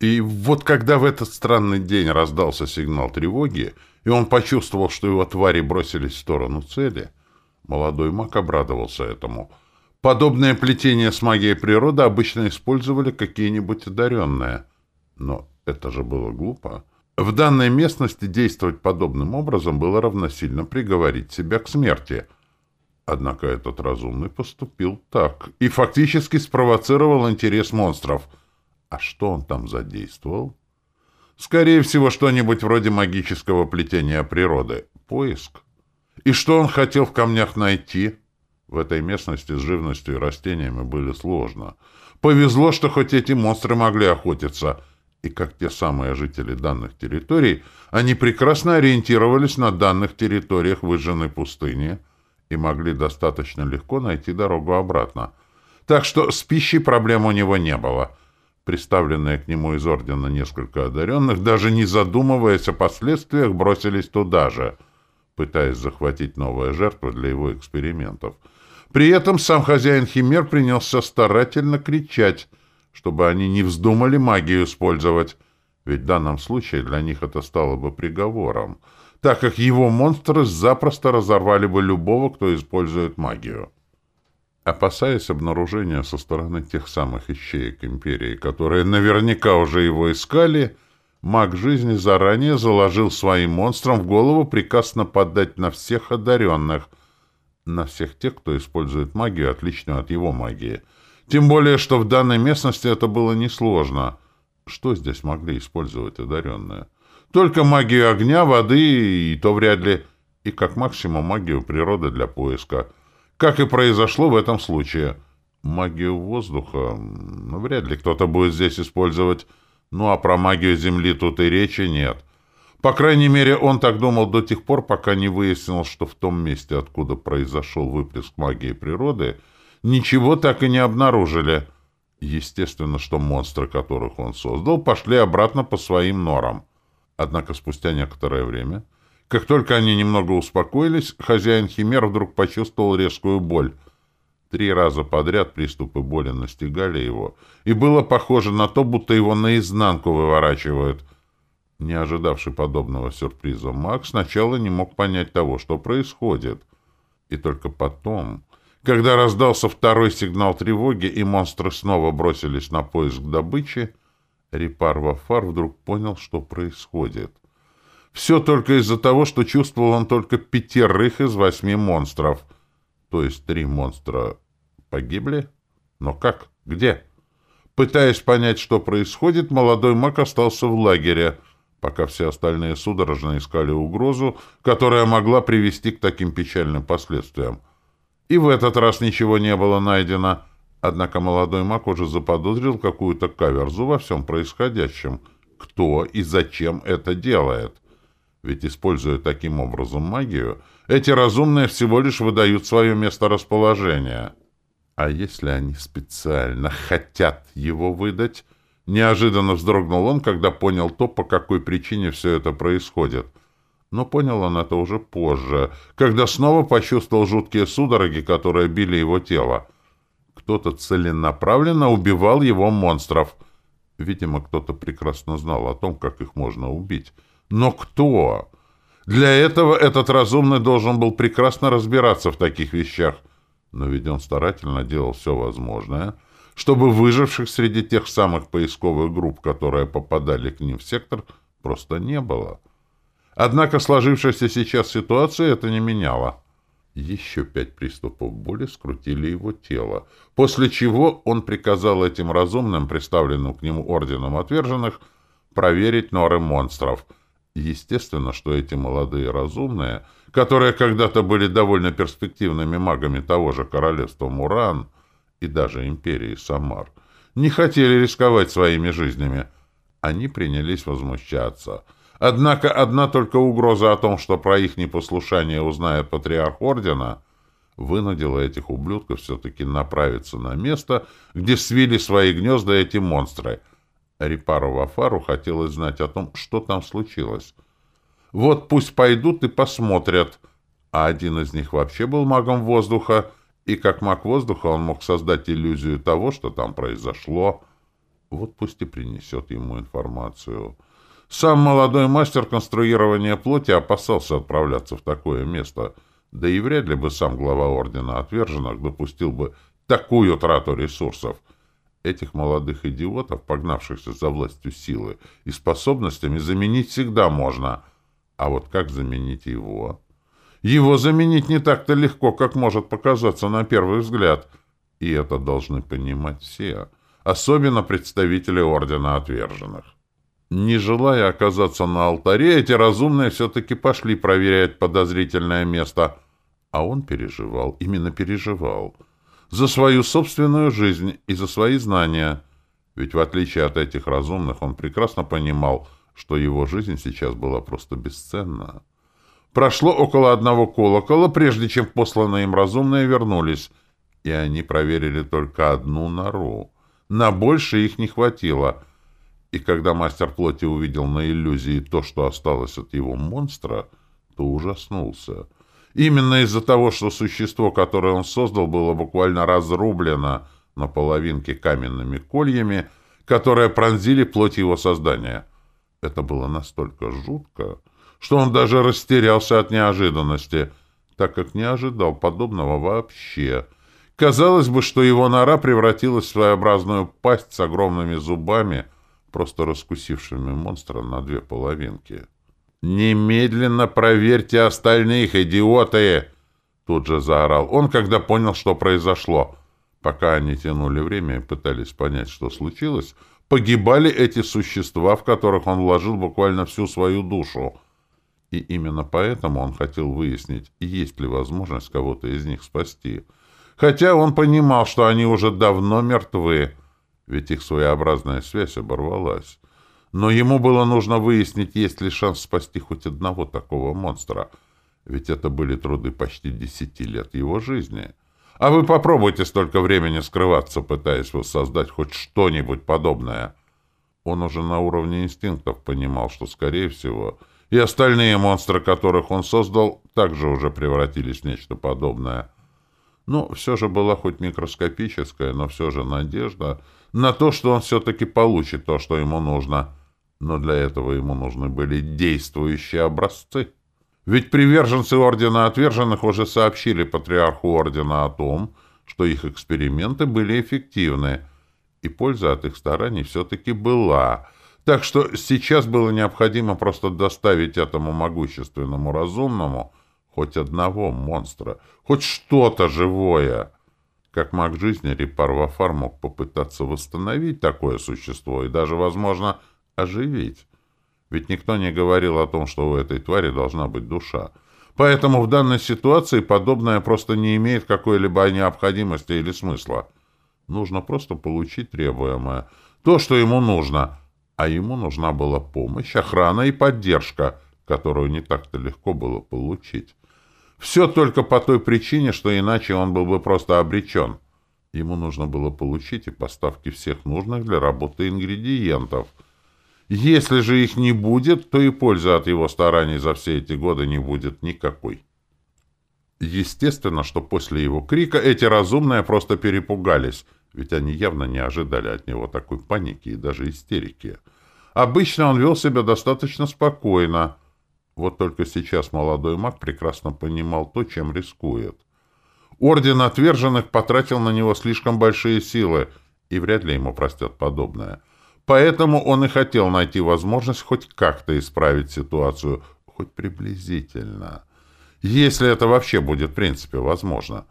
И вот когда в этот странный день раздался сигнал тревоги, и он почувствовал, что его твари бросились в сторону цели, молодой маг обрадовался этому. Подобное плетение с магией природы обычно использовали какие-нибудь одаренные. Но это же было глупо. В данной местности действовать подобным образом было равносильно приговорить себя к смерти. Однако этот разумный поступил так и фактически спровоцировал интерес монстров. А что он там задействовал? Скорее всего, что-нибудь вроде магического плетения природы. Поиск. И что он хотел в камнях найти? В этой местности с живностью и растениями были сложно. Повезло, что хоть эти монстры могли охотиться — и как те самые жители данных территорий, они прекрасно ориентировались на данных территориях выжженной пустыни и могли достаточно легко найти дорогу обратно. Так что с пищей проблем у него не было. Представленные к нему из ордена несколько одаренных, даже не задумываясь о последствиях, бросились туда же, пытаясь захватить новые жертвы для его экспериментов. При этом сам хозяин Химер принялся старательно кричать, чтобы они не вздумали магию использовать, ведь в данном случае для них это стало бы приговором, так как его монстры запросто разорвали бы любого, кто использует магию. Опасаясь обнаружения со стороны тех самых ищеек Империи, которые наверняка уже его искали, маг жизни заранее заложил своим монстрам в голову приказ нападать на всех одаренных, на всех тех, кто использует магию, отличную от его магии — тем более, что в данной местности это было несложно. Что здесь могли использовать одаренные? Только магию огня, воды, и то вряд ли. И как максимум магию природы для поиска. Как и произошло в этом случае. Магию воздуха ну, вряд ли кто-то будет здесь использовать. Ну а про магию земли тут и речи нет. По крайней мере, он так думал до тех пор, пока не выяснил, что в том месте, откуда произошел выплеск магии природы, ничего так и не обнаружили. Естественно, что монстры, которых он создал, пошли обратно по своим норам. Однако спустя некоторое время, как только они немного успокоились, хозяин Химер вдруг почувствовал резкую боль. Три раза подряд приступы боли настигали его, и было похоже на то, будто его наизнанку выворачивают. Не ожидавший подобного сюрприза Макс сначала не мог понять того, что происходит. И только потом когда раздался второй сигнал тревоги и монстры снова бросились на поиск добычи, Репар Вафар вдруг понял, что происходит. Все только из-за того, что чувствовал он только пятерых из восьми монстров. То есть три монстра погибли? Но как? Где? Пытаясь понять, что происходит, молодой маг остался в лагере, пока все остальные судорожно искали угрозу, которая могла привести к таким печальным последствиям. И в этот раз ничего не было найдено. Однако молодой маг уже заподозрил какую-то каверзу во всем происходящем. Кто и зачем это делает? Ведь, используя таким образом магию, эти разумные всего лишь выдают свое месторасположение. А если они специально хотят его выдать? Неожиданно вздрогнул он, когда понял то, по какой причине все это происходит — но понял он это уже позже, когда снова почувствовал жуткие судороги, которые били его тело. Кто-то целенаправленно убивал его монстров. Видимо, кто-то прекрасно знал о том, как их можно убить. Но кто? Для этого этот разумный должен был прекрасно разбираться в таких вещах. Но ведь он старательно делал все возможное, чтобы выживших среди тех самых поисковых групп, которые попадали к ним в сектор, просто не было. Однако сложившаяся сейчас ситуация это не меняла. Еще пять приступов боли скрутили его тело, после чего он приказал этим разумным, представленным к нему орденом отверженных, проверить норы монстров. Естественно, что эти молодые разумные, которые когда-то были довольно перспективными магами того же королевства Муран и даже империи Самар, не хотели рисковать своими жизнями. Они принялись возмущаться — Однако одна только угроза о том, что про их непослушание узнает патриарх ордена, вынудила этих ублюдков все-таки направиться на место, где свили свои гнезда эти монстры. Рипару Вафару хотелось знать о том, что там случилось. Вот пусть пойдут и посмотрят. А один из них вообще был магом воздуха, и как маг воздуха он мог создать иллюзию того, что там произошло. Вот пусть и принесет ему информацию. Сам молодой мастер конструирования плоти опасался отправляться в такое место, да и вряд ли бы сам глава Ордена Отверженных допустил бы такую трату ресурсов. Этих молодых идиотов, погнавшихся за властью силы и способностями, заменить всегда можно. А вот как заменить его? Его заменить не так-то легко, как может показаться на первый взгляд. И это должны понимать все, особенно представители Ордена Отверженных. Не желая оказаться на алтаре, эти разумные все-таки пошли проверять подозрительное место. А он переживал, именно переживал. За свою собственную жизнь и за свои знания. Ведь в отличие от этих разумных, он прекрасно понимал, что его жизнь сейчас была просто бесценна. Прошло около одного колокола, прежде чем посланные им разумные вернулись, и они проверили только одну нору. На больше их не хватило — и когда мастер плоти увидел на иллюзии то, что осталось от его монстра, то ужаснулся. Именно из-за того, что существо, которое он создал, было буквально разрублено на половинке каменными кольями, которые пронзили плоть его создания. Это было настолько жутко, что он даже растерялся от неожиданности, так как не ожидал подобного вообще. Казалось бы, что его нора превратилась в своеобразную пасть с огромными зубами — просто раскусившими монстра на две половинки. «Немедленно проверьте остальных, идиоты!» Тут же заорал он, когда понял, что произошло. Пока они тянули время и пытались понять, что случилось, погибали эти существа, в которых он вложил буквально всю свою душу. И именно поэтому он хотел выяснить, есть ли возможность кого-то из них спасти. Хотя он понимал, что они уже давно мертвы, ведь их своеобразная связь оборвалась. Но ему было нужно выяснить, есть ли шанс спасти хоть одного такого монстра, ведь это были труды почти десяти лет его жизни. А вы попробуйте столько времени скрываться, пытаясь воссоздать хоть что-нибудь подобное. Он уже на уровне инстинктов понимал, что, скорее всего, и остальные монстры, которых он создал, также уже превратились в нечто подобное. Ну, все же была хоть микроскопическая, но все же надежда — на то, что он все-таки получит то, что ему нужно. Но для этого ему нужны были действующие образцы. Ведь приверженцы Ордена Отверженных уже сообщили Патриарху Ордена о том, что их эксперименты были эффективны, и польза от их стараний все-таки была. Так что сейчас было необходимо просто доставить этому могущественному разумному хоть одного монстра, хоть что-то живое. Как маг жизни, Рипар Вафар мог попытаться восстановить такое существо и даже, возможно, оживить. Ведь никто не говорил о том, что у этой твари должна быть душа. Поэтому в данной ситуации подобное просто не имеет какой-либо необходимости или смысла. Нужно просто получить требуемое. То, что ему нужно. А ему нужна была помощь, охрана и поддержка, которую не так-то легко было получить. Все только по той причине, что иначе он был бы просто обречен. Ему нужно было получить и поставки всех нужных для работы ингредиентов. Если же их не будет, то и пользы от его стараний за все эти годы не будет никакой. Естественно, что после его крика эти разумные просто перепугались, ведь они явно не ожидали от него такой паники и даже истерики. Обычно он вел себя достаточно спокойно, вот только сейчас молодой маг прекрасно понимал то, чем рискует. Орден отверженных потратил на него слишком большие силы, и вряд ли ему простят подобное. Поэтому он и хотел найти возможность хоть как-то исправить ситуацию, хоть приблизительно. Если это вообще будет в принципе возможно.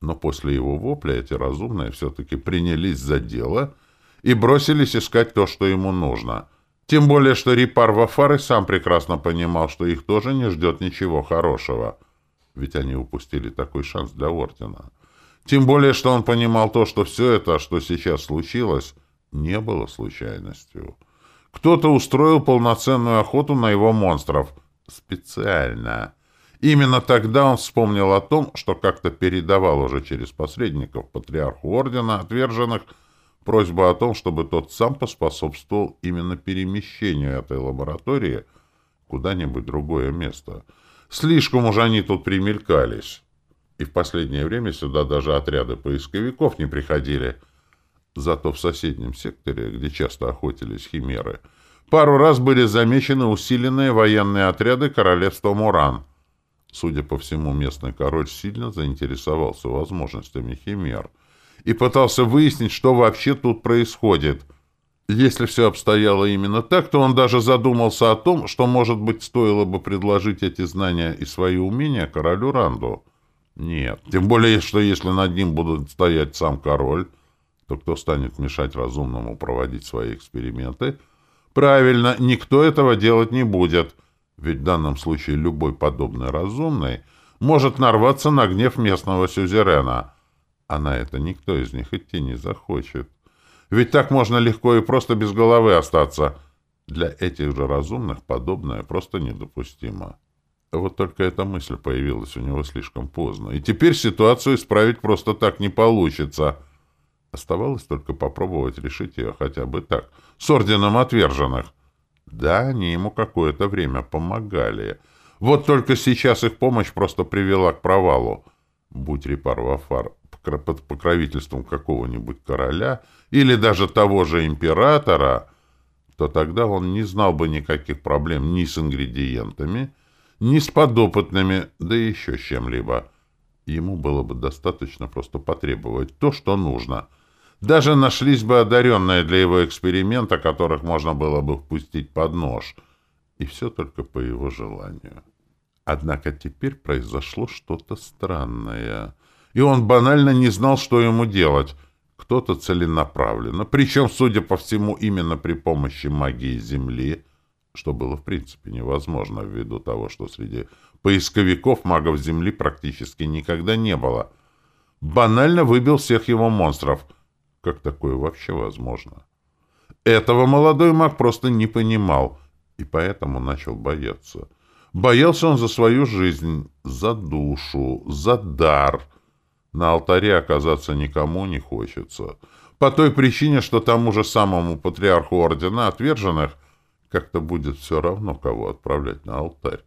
Но после его вопля эти разумные все-таки принялись за дело и бросились искать то, что ему нужно — тем более, что Рипар Вафар и сам прекрасно понимал, что их тоже не ждет ничего хорошего. Ведь они упустили такой шанс для Ордена. Тем более, что он понимал то, что все это, что сейчас случилось, не было случайностью. Кто-то устроил полноценную охоту на его монстров. Специально. Именно тогда он вспомнил о том, что как-то передавал уже через посредников патриарху Ордена отверженных просьба о том, чтобы тот сам поспособствовал именно перемещению этой лаборатории куда-нибудь другое место. Слишком уж они тут примелькались. И в последнее время сюда даже отряды поисковиков не приходили. Зато в соседнем секторе, где часто охотились химеры, пару раз были замечены усиленные военные отряды королевства Муран. Судя по всему, местный король сильно заинтересовался возможностями химер и пытался выяснить, что вообще тут происходит. Если все обстояло именно так, то он даже задумался о том, что, может быть, стоило бы предложить эти знания и свои умения королю Ранду. Нет, тем более, что если над ним будут стоять сам король, то кто станет мешать разумному проводить свои эксперименты? Правильно, никто этого делать не будет, ведь в данном случае любой подобный разумный может нарваться на гнев местного сюзерена, а на это никто из них идти не захочет. Ведь так можно легко и просто без головы остаться. Для этих же разумных подобное просто недопустимо. Вот только эта мысль появилась у него слишком поздно, и теперь ситуацию исправить просто так не получится — Оставалось только попробовать решить ее хотя бы так, с орденом отверженных. Да, они ему какое-то время помогали. Вот только сейчас их помощь просто привела к провалу. Будь Репар Вафар под покровительством какого-нибудь короля или даже того же императора, то тогда он не знал бы никаких проблем ни с ингредиентами, ни с подопытными, да еще с чем-либо. Ему было бы достаточно просто потребовать то, что нужно — даже нашлись бы одаренные для его эксперимента, которых можно было бы впустить под нож. И все только по его желанию. Однако теперь произошло что-то странное. И он банально не знал, что ему делать. Кто-то целенаправленно, причем, судя по всему, именно при помощи магии Земли, что было в принципе невозможно ввиду того, что среди поисковиков магов Земли практически никогда не было, банально выбил всех его монстров — как такое вообще возможно? Этого молодой маг просто не понимал, и поэтому начал бояться. Боялся он за свою жизнь, за душу, за дар. На алтаре оказаться никому не хочется. По той причине, что тому же самому патриарху Ордена Отверженных как-то будет все равно, кого отправлять на алтарь.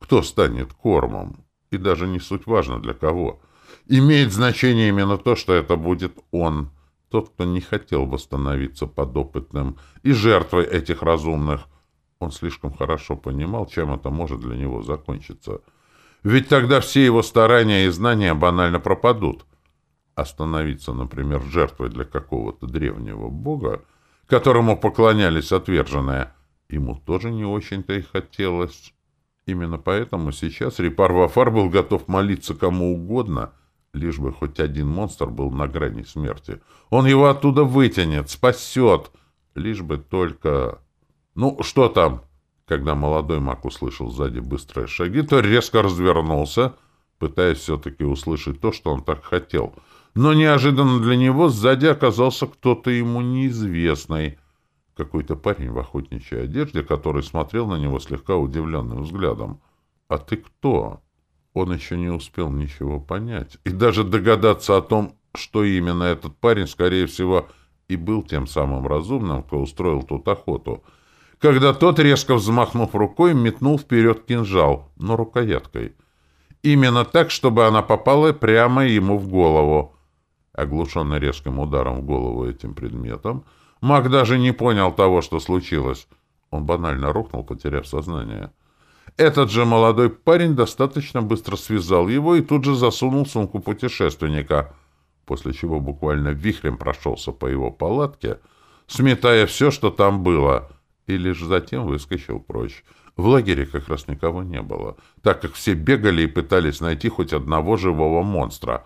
Кто станет кормом? И даже не суть важно для кого. Имеет значение именно то, что это будет он — тот, кто не хотел бы становиться подопытным и жертвой этих разумных. Он слишком хорошо понимал, чем это может для него закончиться. Ведь тогда все его старания и знания банально пропадут. Остановиться, например, жертвой для какого-то древнего бога, которому поклонялись отверженные, ему тоже не очень-то и хотелось. Именно поэтому сейчас Рипар Вафар был готов молиться кому угодно — Лишь бы хоть один монстр был на грани смерти. Он его оттуда вытянет, спасет. Лишь бы только... Ну, что там? Когда молодой маг услышал сзади быстрые шаги, то резко развернулся, пытаясь все-таки услышать то, что он так хотел. Но неожиданно для него сзади оказался кто-то ему неизвестный. Какой-то парень в охотничьей одежде, который смотрел на него слегка удивленным взглядом. «А ты кто?» Он еще не успел ничего понять и даже догадаться о том, что именно этот парень, скорее всего, и был тем самым разумным, кто устроил тут охоту, когда тот, резко взмахнув рукой, метнул вперед кинжал, но рукояткой. Именно так, чтобы она попала прямо ему в голову. Оглушенный резким ударом в голову этим предметом, маг даже не понял того, что случилось. Он банально рухнул, потеряв сознание. — этот же молодой парень достаточно быстро связал его и тут же засунул сумку путешественника, после чего буквально вихрем прошелся по его палатке, сметая все, что там было, и лишь затем выскочил прочь. В лагере как раз никого не было, так как все бегали и пытались найти хоть одного живого монстра.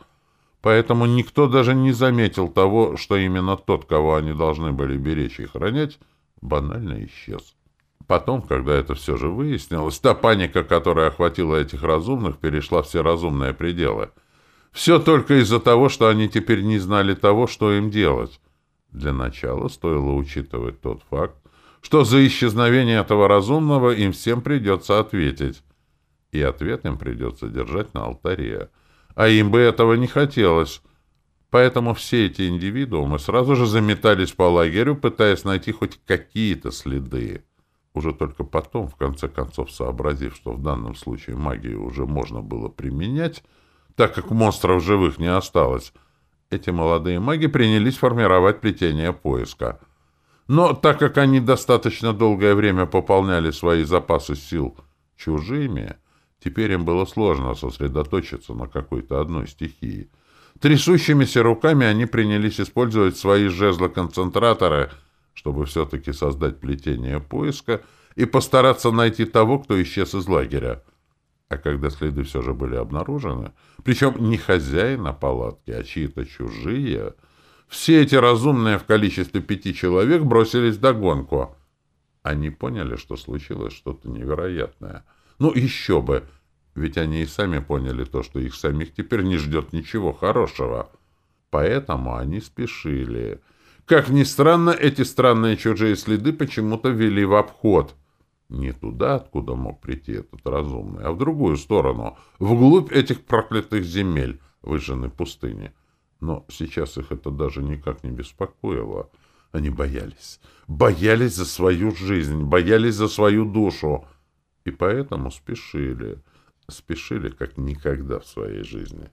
Поэтому никто даже не заметил того, что именно тот, кого они должны были беречь и хранять, банально исчез. Потом, когда это все же выяснилось, та паника, которая охватила этих разумных, перешла все разумные пределы. Все только из-за того, что они теперь не знали того, что им делать. Для начала стоило учитывать тот факт, что за исчезновение этого разумного им всем придется ответить. И ответ им придется держать на алтаре. А им бы этого не хотелось. Поэтому все эти индивидуумы сразу же заметались по лагерю, пытаясь найти хоть какие-то следы. Уже только потом, в конце концов, сообразив, что в данном случае магию уже можно было применять, так как монстров живых не осталось, Эти молодые маги принялись формировать плетение поиска. Но так как они достаточно долгое время пополняли свои запасы сил чужими, теперь им было сложно сосредоточиться на какой-то одной стихии. Трясущимися руками они принялись использовать свои жезлы-концентраторы, чтобы все-таки создать плетение поиска и постараться найти того, кто исчез из лагеря. А когда следы все же были обнаружены, причем не хозяина палатки, а чьи-то чужие, все эти разумные в количестве пяти человек бросились догонку. Они поняли, что случилось что-то невероятное. Ну, еще бы! Ведь они и сами поняли то, что их самих теперь не ждет ничего хорошего. Поэтому они спешили. Как ни странно, эти странные чужие следы почему-то вели в обход — не туда, откуда мог прийти этот разумный, а в другую сторону, вглубь этих проклятых земель, выжженной пустыни. Но сейчас их это даже никак не беспокоило. Они боялись. Боялись за свою жизнь, боялись за свою душу. И поэтому спешили. Спешили, как никогда в своей жизни.